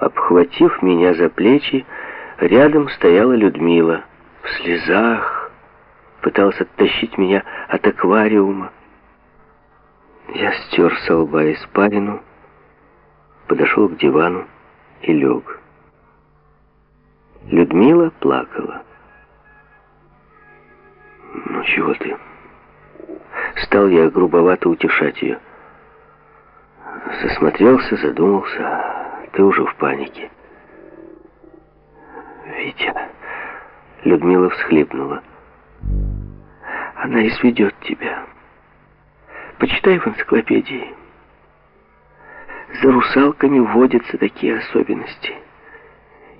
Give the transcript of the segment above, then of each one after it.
Обхватив меня за плечи, рядом стояла Людмила. В слезах пыталась оттащить меня от аквариума. Я стер со лба испарину, подошел к дивану и лег. Людмила плакала. «Ну чего ты?» Стал я грубовато утешать ее. Засмотрелся, задумался. Ты уже в панике. «Витя...» Людмила всхлипнула. «Она изведет тебя. Почитай в энциклопедии. За русалками вводятся такие особенности.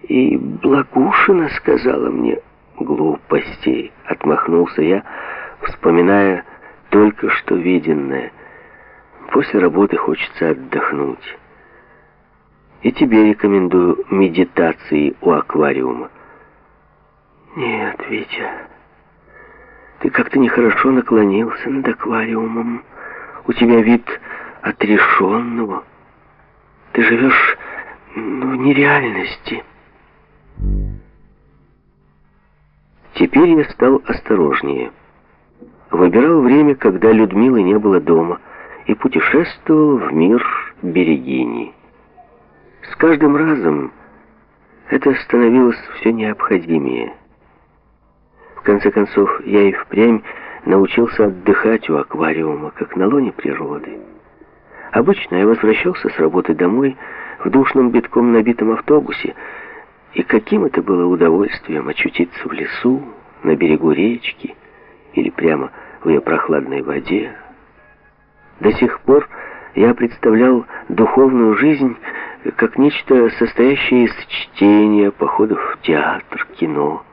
И Благушина сказала мне глупостей. Отмахнулся я, вспоминая только что виденное. После работы хочется отдохнуть. И тебе рекомендую медитации у аквариума. Нет, Витя, ты как-то нехорошо наклонился над аквариумом. У тебя вид отрешенного. Ты живешь ну, в нереальности. Теперь я стал осторожнее. Выбирал время, когда Людмилы не было дома, и путешествовал в мир Берегини. С каждым разом это становилось все необходимее. В конце концов, я и впрямь научился отдыхать у аквариума, как на лоне природы. Обычно я возвращался с работы домой в душном битком набитом автобусе, и каким это было удовольствием очутиться в лесу, на берегу речки или прямо в ее прохладной воде. До сих пор я представлял духовную жизнь как нечто состоящее из чтения, походов в театр, кино,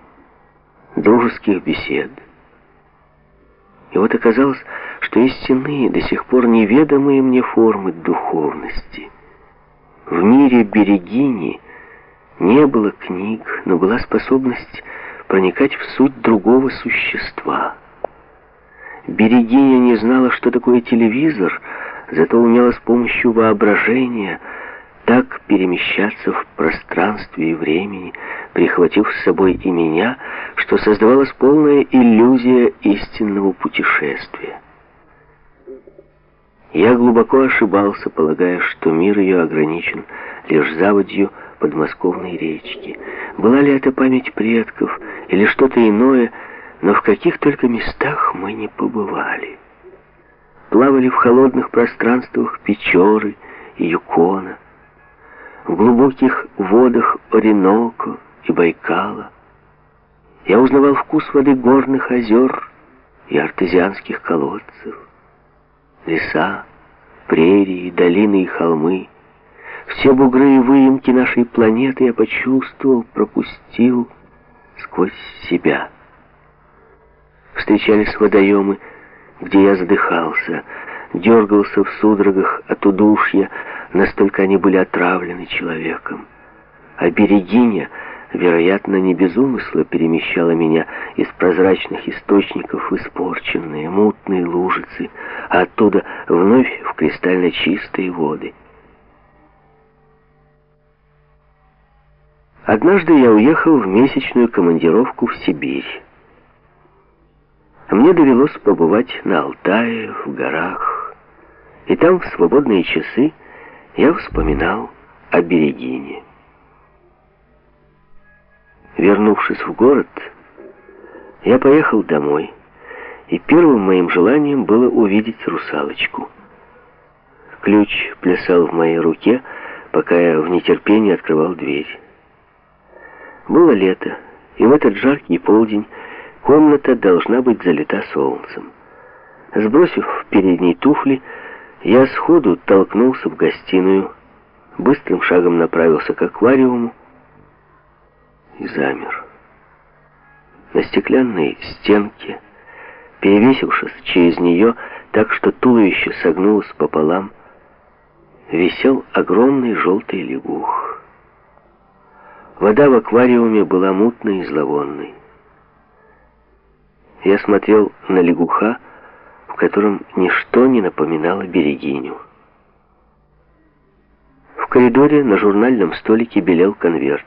дружеских бесед. И вот оказалось, что есть иные, до сих пор неведомые мне формы духовности. В мире Берегини не было книг, но была способность проникать в суть другого существа. Берегиня не знала, что такое телевизор, зато умела с помощью воображения так перемещаться в пространстве и времени, прихватив с собой и меня, что создавалась полная иллюзия истинного путешествия. Я глубоко ошибался, полагая, что мир ее ограничен лишь заводью подмосковной речки. Была ли это память предков или что-то иное, но в каких только местах мы не побывали. Плавали в холодных пространствах Печоры и Юкона, в глубоких водах Ореноко и Байкала. Я узнавал вкус воды горных озер и артезианских колодцев. Леса, прерии, долины и холмы, все бугры и выемки нашей планеты я почувствовал, пропустил сквозь себя. Встречались водоемы, где я задыхался, дергался в судорогах от удушья, настолько они были отравлены человеком. А берегиня, вероятно, не без умысла перемещала меня из прозрачных источников в испорченные, мутные лужицы, а оттуда вновь в кристально чистые воды. Однажды я уехал в месячную командировку в Сибирь. Мне довелось побывать на Алтае, в горах, и там в свободные часы я вспоминал о Берегине. Вернувшись в город, я поехал домой, и первым моим желанием было увидеть русалочку. Ключ плясал в моей руке, пока я в нетерпении открывал дверь. Было лето, и в этот жаркий полдень комната должна быть залита солнцем. Сбросив передние туфли, я сходу толкнулся в гостиную, быстрым шагом направился к аквариуму и замер. На стеклянной стенке, перевесившись через нее так, что туловище согнулось пополам, висел огромный желтый лягух. Вода в аквариуме была мутной и зловонной. Я смотрел на лягуха, в котором ничто не напоминало берегиню. В коридоре на журнальном столике белел конверт.